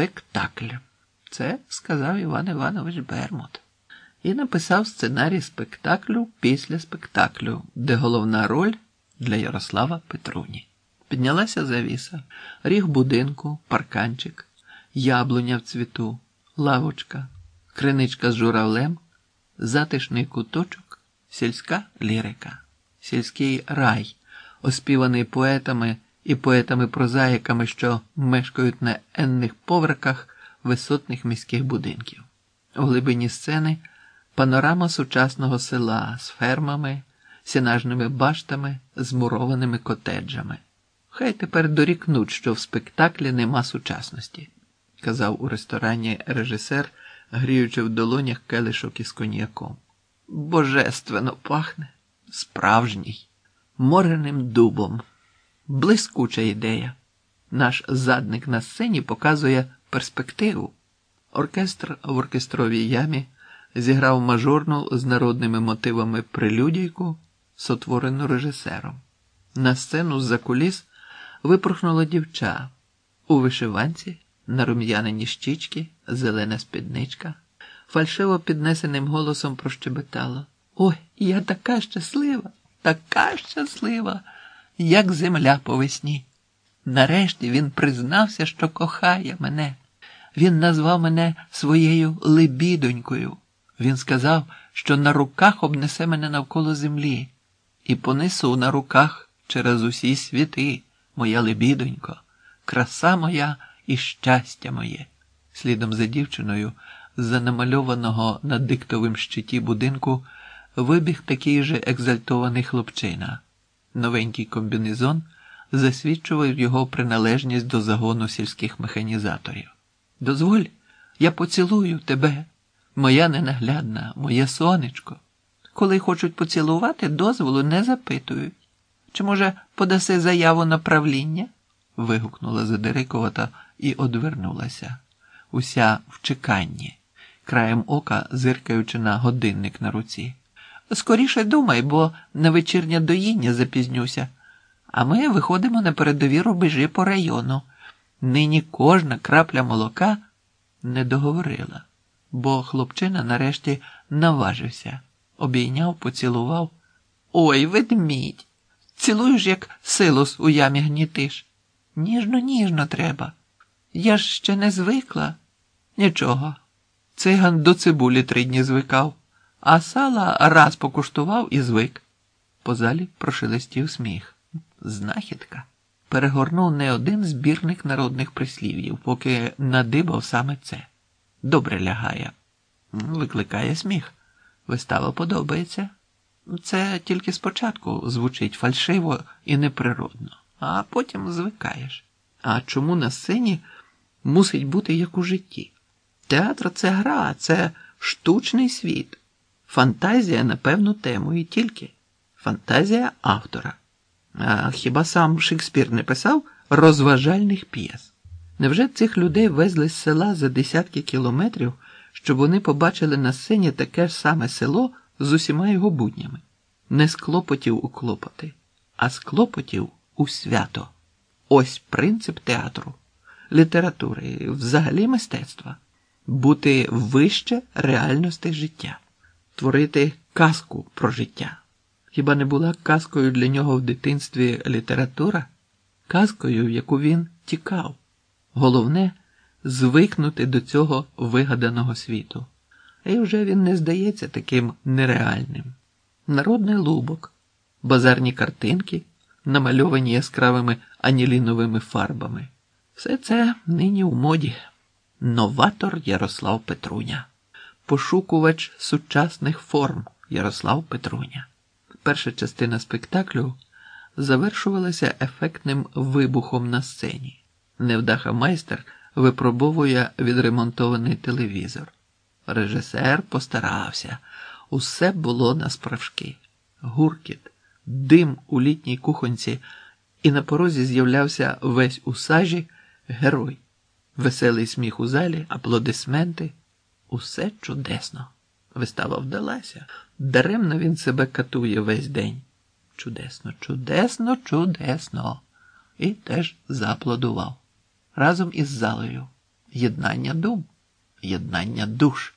спектакль. Це сказав Іван Іванович Бермут. І написав сценарій спектаклю після спектаклю, де головна роль для Ярослава Петруні. Піднялася завіса, ріг будинку, парканчик, яблуня в цвіту, лавочка, криничка з журавлем, затишний куточок, сільська лірика, сільський рай, оспіваний поетами і поетами-прозаїками, що мешкають на енних поверхах висотних міських будинків. У глибині сцени панорама сучасного села з фермами, сінажними баштами, змурованими котеджами. Хай тепер дорікнуть, що в спектаклі нема сучасності, казав у ресторані режисер, гріючи в долонях келишок із коньяком. Божественно пахне, справжній, мореним дубом, блискуча ідея. Наш задник на сцені показує перспективу. Оркестр в оркестровій ямі зіграв мажорну з народними мотивами прелюдійку, сотворену режисером. На сцену з-за куліс випорхнула дівча у вишиванці, на рум'янені щічки, зелена спідничка, фальшиво піднесеним голосом прощебетала. Ой, я така щаслива, така щаслива, як земля по весні. Нарешті він признався, що кохає мене. Він назвав мене своєю лебідонькою. Він сказав, що на руках обнесе мене навколо землі, і понесу на руках через усі світи, моя лебідонько, краса моя і щастя моє. Слідом за дівчиною, з-за намальованого на диктовим щиті будинку, вибіг такий же екзальтований хлопчина. Новенький комбінезон засвідчував його приналежність до загону сільських механізаторів. Дозволь, я поцілую тебе, моя ненаглядна, моє сонечко. Коли хочуть поцілувати, дозволу не запитують. Чи, може, подаси заяву на правління? вигукнула задириковата і одвернулася, уся в чеканні, краєм ока зиркаючи на годинник на руці. Скоріше думай, бо на вечірнє доїння запізнюся, а ми виходимо на передові рубежі по району. Нині кожна крапля молока не договорила, бо хлопчина нарешті наважився, обійняв, поцілував. Ой, ведмідь! Цілуєш, як силос у ямі гнітиш. Ніжно, ніжно треба. Я ж ще не звикла. Нічого. Циган до цибулі три дні звикав, а сала раз покуштував і звик. По залі прошелестів сміх. Знахідка перегорнув не один збірник народних прислів'їв, поки надибав саме це. Добре лягає, викликає сміх. Вистава подобається. Це тільки спочатку звучить фальшиво і неприродно, а потім звикаєш. А чому на сцені мусить бути як у житті? Театр це гра, це штучний світ, фантазія на певну тему і тільки фантазія автора. А хіба сам Шекспір не писав розважальних п'єс? Невже цих людей везли з села за десятки кілометрів, щоб вони побачили на сцені таке ж саме село з усіма його буднями? Не з клопотів у клопоти, а з клопотів у свято. Ось принцип театру, літератури, взагалі мистецтва бути вище реальностей життя, творити казку про життя. Хіба не була казкою для нього в дитинстві література, казкою, в яку він тікав? Головне звикнути до цього вигаданого світу. І вже він не здається таким нереальним. Народний лубок, базарні картинки, намальовані яскравими аніліновими фарбами. Все це нині у моді. Новатор Ярослав Петруня, пошукувач сучасних форм Ярослав Петруня. Перша частина спектаклю завершувалася ефектним вибухом на сцені. Невдаха майстер випробовує відремонтований телевізор. Режисер постарався, усе було насправжки. Гуркіт, дим у літній кухонці, і на порозі з'являвся весь у сажі герой. Веселий сміх у залі, аплодисменти. Усе чудесно. Вистава вдалася. Даремно він себе катує весь день. Чудесно, чудесно, чудесно. І теж зааплодував разом із залою. єднання дум, єднання душ.